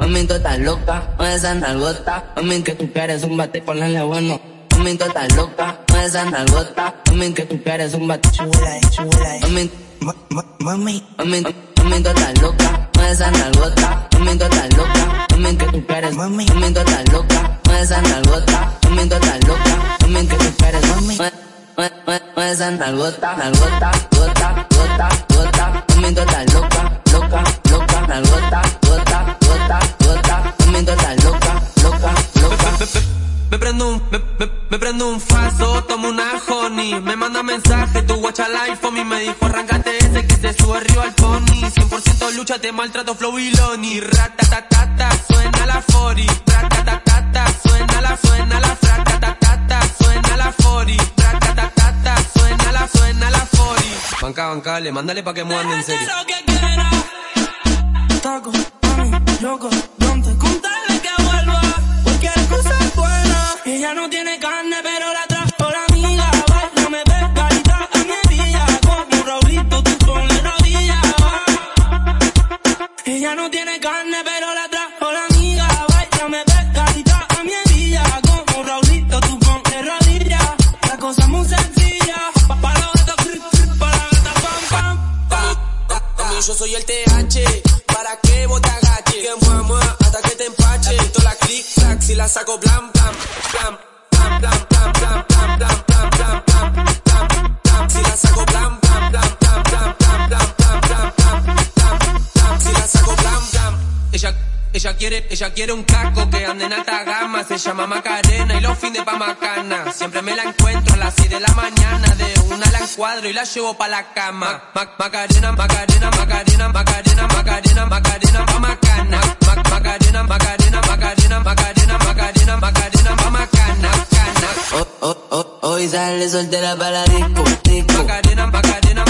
Mami, tú estás loca, con esa nalgota. Mami, que tú quieres un bate, ponle bueno. Mami, tú estás loca, con esa nalgota. Mami, que tú quieres un bate, chula, chula. Mami, mami, mami, mami, tú estás loca, con esa nalgota. Mami, tú estás loca, mami, que tú quieres. Mami, mami, tú estás loca, con esa nalgota. Mami, tú estás loca, mami, que tú quieres. Mami, con esa nalgota, nalgota, gota, gota, gota. Mami, tú estás loca, loca, loca, nalgota, gota, gota, gota. Mami, tú estás loca, loca, loca. Me prendo un, me, me, me prendo un falso, tomo una honey. Me manda mensaje, tu watch al iPhone Y me dijo arrancate ese que se sube arriba al pony. 100% lucha, te maltrato flow y loni Ratatatata, suena la 40 Ratatatata, suena la, suena la Ratatatata, suena la 40 Ratatatata, suena la, suena la 40 Banca, bancale, mándale pa' que muevan en serio Ella no tiene carne, pero la trajo la amiga. Baila, me pegadita a mi villa. Como Raulito, tú ponle rodilla. va. Ella no tiene carne, pero la trajo la amiga. Baila, me pegadita a mi villa. Como Raulito, tú ponle rodilla. La cosa es muy sencilla. Pa' pa' free, free, pa' la gata, pam, pam, pam. Yo soy el TH, para que vos te agaches. Que mua, mua, hasta que te empache. Quito la click clack, si la saco blam Ella ella quiere, ella quiere un casco que ande en alta gama, se llama Macarena y los fines pa' macana. Siempre me la encuentro a las 6 de la mañana, de una la encuadro y la llevo pa' la cama. Ma- Macarena, Macarena, Macarena, Macarena, Macarena, Macarena, pa' macana. Ma- Macarena, Macarena, Macarena, Macarena, Macarena, Macarena, pa' macana, cana. Oh, oh, oh, hoy sale soltera para la disco, disco. Macarena, Macarena, Macarena,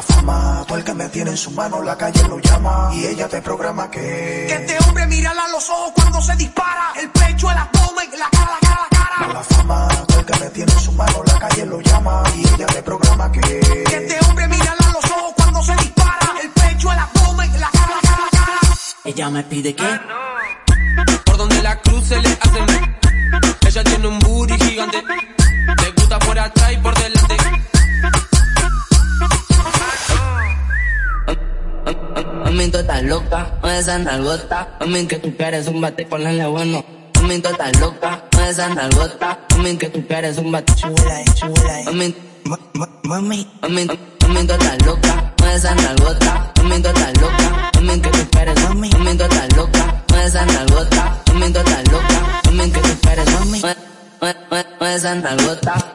Mala fama, todo el que me tiene en su mano, la calle lo llama y ella te programa que. Que este hombre mírala a los ojos cuando se dispara. El pecho, el abdomen, la cara, la cara, la cara. Mala fama, todo el que me tiene en su mano, la calle lo llama y ella te programa que. Que este hombre mírala a los ojos cuando se dispara. El pecho, el abdomen, la cara, la cara, la cara. Ella me pide que Por donde la cruz se le hacen. Ella tiene un booty gigante. Le gusta por atrás y por delante. Mami, tú estás loca, con esa nalgota. Mami, que tú quieres un bate, ponle bueno. Mami, tú estás loca, con esa nalgota. Mami, que tú quieres un bate, chula, chula. Mami, mami, mami, mami, tú estás loca, con esa nalgota. Mami, tú estás loca, mami, que tú quieres, mami, mami, tú estás loca, con esa nalgota. Mami, tú estás loca, mami, que tú quieres, mami, con esa nalgota.